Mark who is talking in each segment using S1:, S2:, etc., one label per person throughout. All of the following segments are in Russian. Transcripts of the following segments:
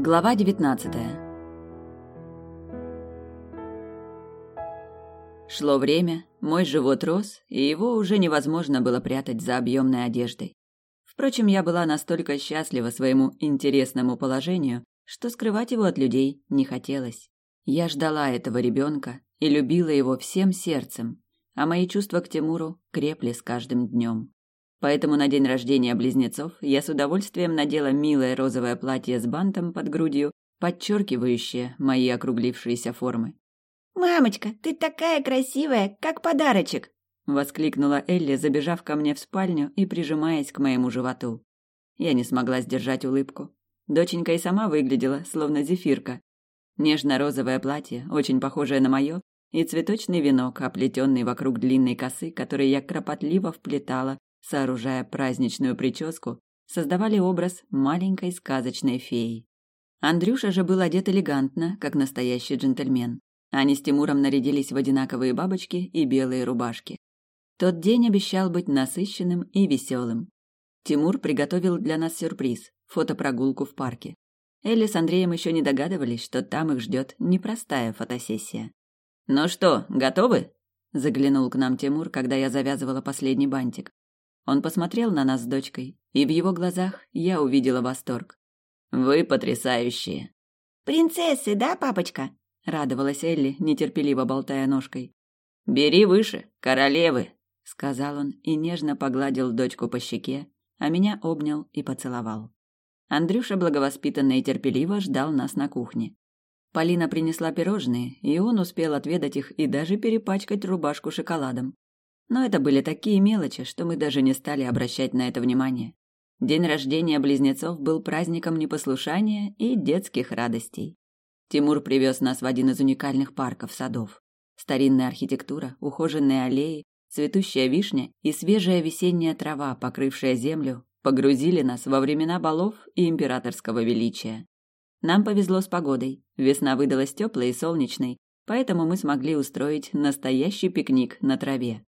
S1: Глава 19 Шло время, мой живот рос, и его уже невозможно было прятать за объемной одеждой. Впрочем, я была настолько счастлива своему интересному положению, что скрывать его от людей не хотелось. Я ждала этого ребенка и любила его всем сердцем, а мои чувства к Тимуру крепли с каждым днем. Поэтому на день рождения близнецов я с удовольствием надела милое розовое платье с бантом под грудью, подчеркивающее мои округлившиеся формы.
S2: «Мамочка, ты такая красивая, как подарочек!»
S1: — воскликнула Элли, забежав ко мне в спальню и прижимаясь к моему животу. Я не смогла сдержать улыбку. Доченька и сама выглядела, словно зефирка. Нежно-розовое платье, очень похожее на мое, и цветочный венок, оплетенный вокруг длинной косы, который я кропотливо вплетала сооружая праздничную прическу, создавали образ маленькой сказочной феи. Андрюша же был одет элегантно, как настоящий джентльмен. Они с Тимуром нарядились в одинаковые бабочки и белые рубашки. Тот день обещал быть насыщенным и веселым. Тимур приготовил для нас сюрприз – фотопрогулку в парке. Элли с Андреем еще не догадывались, что там их ждет непростая фотосессия. «Ну что, готовы?» – заглянул к нам Тимур, когда я завязывала последний бантик. Он посмотрел на нас с дочкой, и в его глазах я увидела восторг. «Вы потрясающие!»
S2: «Принцессы, да, папочка?»
S1: — радовалась Элли, нетерпеливо болтая ножкой.
S3: «Бери выше, королевы!»
S1: — сказал он и нежно погладил дочку по щеке, а меня обнял и поцеловал. Андрюша благовоспитанно и терпеливо ждал нас на кухне. Полина принесла пирожные, и он успел отведать их и даже перепачкать рубашку шоколадом. Но это были такие мелочи, что мы даже не стали обращать на это внимание. День рождения близнецов был праздником непослушания и детских радостей. Тимур привез нас в один из уникальных парков садов. Старинная архитектура, ухоженные аллеи, цветущая вишня и свежая весенняя трава, покрывшая землю, погрузили нас во времена балов и императорского величия. Нам повезло с погодой. Весна выдалась теплой и солнечной, поэтому мы смогли устроить настоящий пикник на траве.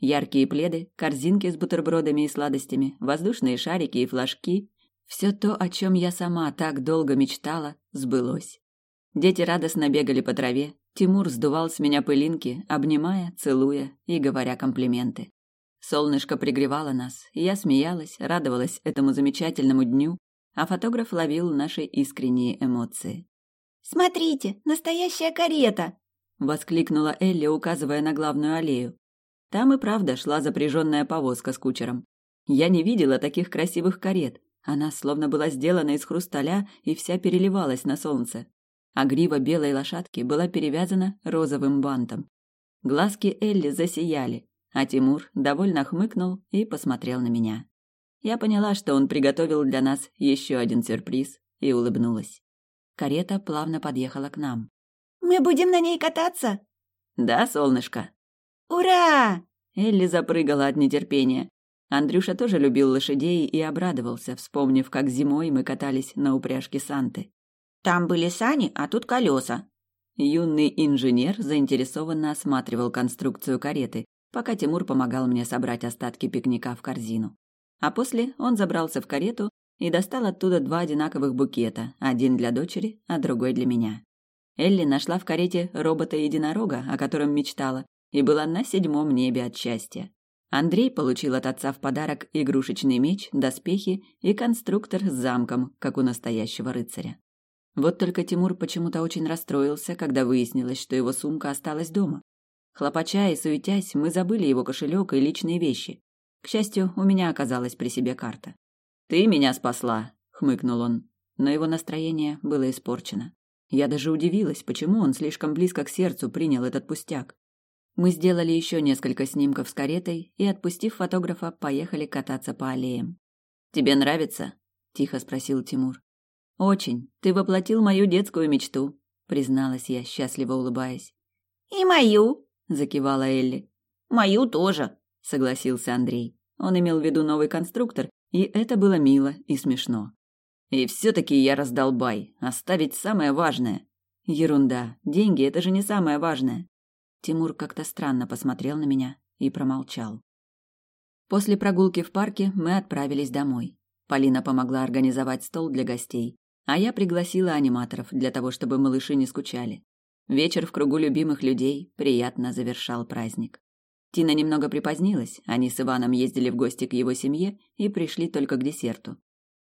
S1: Яркие пледы, корзинки с бутербродами и сладостями, воздушные шарики и флажки – все то, о чем я сама так долго мечтала, сбылось. Дети радостно бегали по траве, Тимур сдувал с меня пылинки, обнимая, целуя и говоря комплименты. Солнышко пригревало нас, и я смеялась, радовалась этому замечательному дню, а фотограф ловил наши искренние эмоции.
S2: «Смотрите, настоящая карета!»
S1: – воскликнула Элли, указывая на главную аллею. Там и правда шла запряженная повозка с кучером. Я не видела таких красивых карет. Она словно была сделана из хрусталя и вся переливалась на солнце. А грива белой лошадки была перевязана розовым бантом. Глазки Элли засияли, а Тимур довольно хмыкнул и посмотрел на меня. Я поняла, что он приготовил для нас еще один сюрприз, и улыбнулась. Карета плавно подъехала к нам.
S2: «Мы будем на ней кататься?»
S1: «Да, солнышко»,
S2: «Ура!»
S1: Элли запрыгала от нетерпения. Андрюша тоже любил лошадей и обрадовался, вспомнив, как зимой мы катались на упряжке Санты.
S2: «Там были сани, а тут колеса».
S1: Юный инженер заинтересованно осматривал конструкцию кареты, пока Тимур помогал мне собрать остатки пикника в корзину. А после он забрался в карету и достал оттуда два одинаковых букета, один для дочери, а другой для меня. Элли нашла в карете робота-единорога, о котором мечтала, и была на седьмом небе от счастья. Андрей получил от отца в подарок игрушечный меч, доспехи и конструктор с замком, как у настоящего рыцаря. Вот только Тимур почему-то очень расстроился, когда выяснилось, что его сумка осталась дома. Хлопача и суетясь, мы забыли его кошелек и личные вещи. К счастью, у меня оказалась при себе карта. «Ты меня спасла», — хмыкнул он. Но его настроение было испорчено. Я даже удивилась, почему он слишком близко к сердцу принял этот пустяк. Мы сделали еще несколько снимков с каретой и, отпустив фотографа, поехали кататься по аллеям. «Тебе нравится?» – тихо спросил Тимур. «Очень. Ты воплотил мою детскую мечту», – призналась я, счастливо улыбаясь.
S2: «И мою», –
S1: закивала Элли.
S2: «Мою тоже», –
S1: согласился Андрей. Он имел в виду новый конструктор, и это было мило и смешно. «И все-таки я раздолбай. Оставить самое важное». «Ерунда. Деньги – это же не самое важное. Тимур как-то странно посмотрел на меня и промолчал. После прогулки в парке мы отправились домой. Полина помогла организовать стол для гостей. А я пригласила аниматоров для того, чтобы малыши не скучали. Вечер в кругу любимых людей приятно завершал праздник. Тина немного припозднилась, они с Иваном ездили в гости к его семье и пришли только к десерту.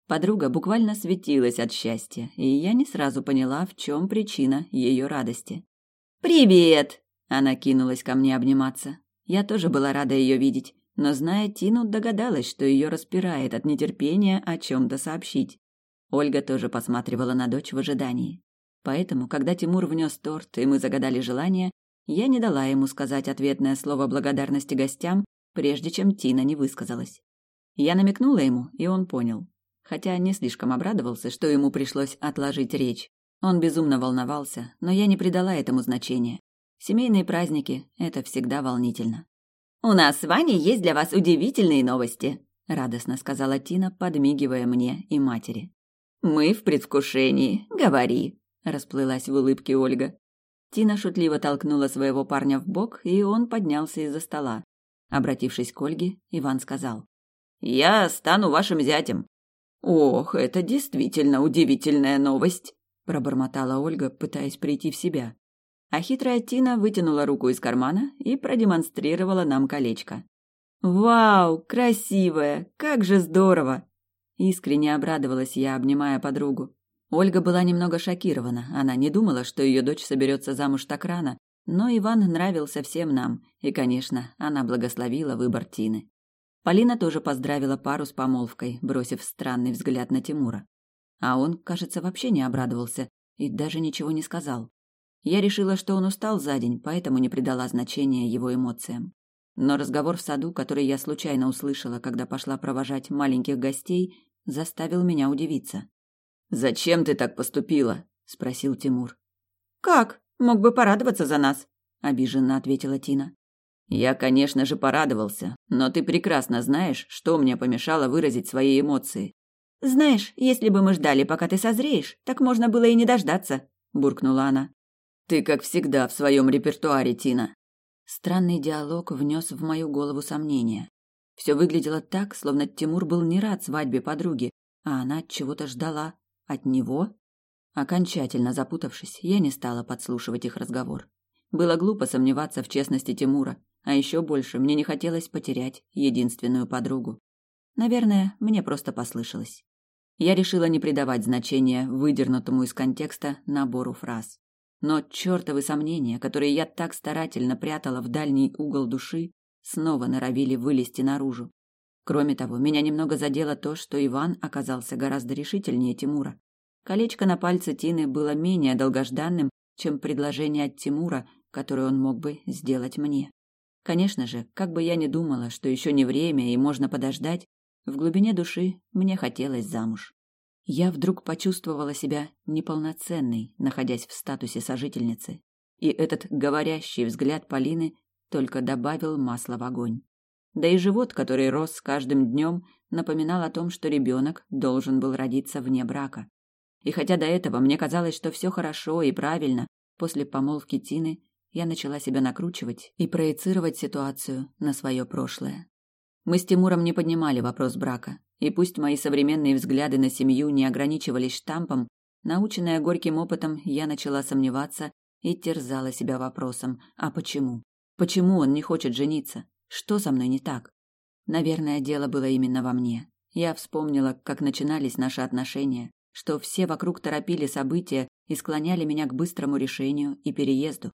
S1: Подруга буквально светилась от счастья, и я не сразу поняла, в чем причина ее радости.
S3: «Привет!»
S1: – она кинулась ко мне обниматься. Я тоже была рада ее видеть, но, зная Тину, догадалась, что ее распирает от нетерпения о чем-то сообщить. Ольга тоже посматривала на дочь в ожидании. Поэтому, когда Тимур внес торт, и мы загадали желание, я не дала ему сказать ответное слово благодарности гостям, прежде чем Тина не высказалась. Я намекнула ему, и он понял. Хотя не слишком обрадовался, что ему пришлось отложить речь. Он безумно волновался, но я не придала этому значения. Семейные праздники – это всегда волнительно.
S3: «У нас с Ваней есть для вас удивительные новости», –
S1: радостно сказала Тина, подмигивая мне и матери.
S3: «Мы в предвкушении. Говори», – расплылась в улыбке Ольга.
S1: Тина шутливо толкнула своего парня в бок, и он поднялся из-за стола. Обратившись к Ольге, Иван сказал:
S3: "Я стану вашим зятем".
S1: "Ох, это действительно удивительная новость", пробормотала Ольга, пытаясь прийти в себя. А хитрая Тина вытянула руку из кармана и продемонстрировала нам колечко. "Вау, красивое! Как же здорово!" Искренне обрадовалась я, обнимая подругу. Ольга была немного шокирована. Она не думала, что ее дочь соберется замуж так рано, но Иван нравился всем нам, и, конечно, она благословила выбор Тины. Полина тоже поздравила пару с помолвкой, бросив странный взгляд на Тимура. А он, кажется, вообще не обрадовался и даже ничего не сказал. Я решила, что он устал за день, поэтому не придала значения его эмоциям. Но разговор в саду, который я случайно услышала, когда пошла провожать маленьких гостей, заставил меня удивиться.
S3: Зачем ты так поступила? спросил Тимур.
S2: Как? Мог бы порадоваться за нас,
S1: обиженно ответила Тина.
S3: Я, конечно же, порадовался, но ты прекрасно знаешь, что мне помешало выразить свои эмоции.
S2: Знаешь, если бы мы ждали, пока ты созреешь, так можно было и не дождаться, буркнула она.
S3: Ты, как всегда, в своем репертуаре, Тина.
S1: Странный диалог внес в мою голову сомнения. Все выглядело так, словно Тимур был не рад свадьбе подруги, а она чего-то ждала. От него? Окончательно запутавшись, я не стала подслушивать их разговор. Было глупо сомневаться в честности Тимура, а еще больше мне не хотелось потерять единственную подругу. Наверное, мне просто послышалось. Я решила не придавать значения выдернутому из контекста набору фраз. Но чертовы сомнения, которые я так старательно прятала в дальний угол души, снова норовили вылезти наружу. Кроме того, меня немного задело то, что Иван оказался гораздо решительнее Тимура. Колечко на пальце Тины было менее долгожданным, чем предложение от Тимура, которое он мог бы сделать мне. Конечно же, как бы я ни думала, что еще не время и можно подождать, в глубине души мне хотелось замуж. Я вдруг почувствовала себя неполноценной, находясь в статусе сожительницы, и этот говорящий взгляд Полины только добавил масла в огонь. Да и живот, который рос с каждым днем, напоминал о том, что ребенок должен был родиться вне брака. И хотя до этого мне казалось, что все хорошо и правильно, после помолвки Тины я начала себя накручивать и проецировать ситуацию на свое прошлое. Мы с Тимуром не поднимали вопрос брака, и пусть мои современные взгляды на семью не ограничивались штампом, наученная горьким опытом, я начала сомневаться и терзала себя вопросом: а почему? Почему он не хочет жениться? Что со мной не так? Наверное, дело было именно во мне. Я вспомнила, как начинались наши отношения, что все вокруг торопили события и склоняли меня к быстрому решению и переезду.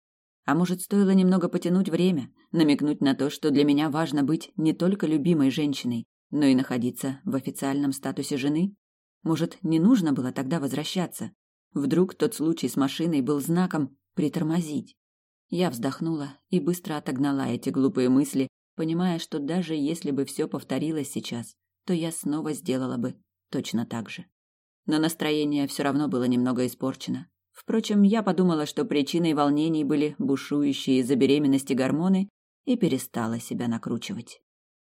S1: А может, стоило немного потянуть время, намекнуть на то, что для меня важно быть не только любимой женщиной, но и находиться в официальном статусе жены? Может, не нужно было тогда возвращаться? Вдруг тот случай с машиной был знаком притормозить? Я вздохнула и быстро отогнала эти глупые мысли, понимая, что даже если бы все повторилось сейчас, то я снова сделала бы точно так же. Но настроение все равно было немного испорчено. Впрочем, я подумала, что причиной волнений были бушующие из-за беременности гормоны и перестала себя накручивать.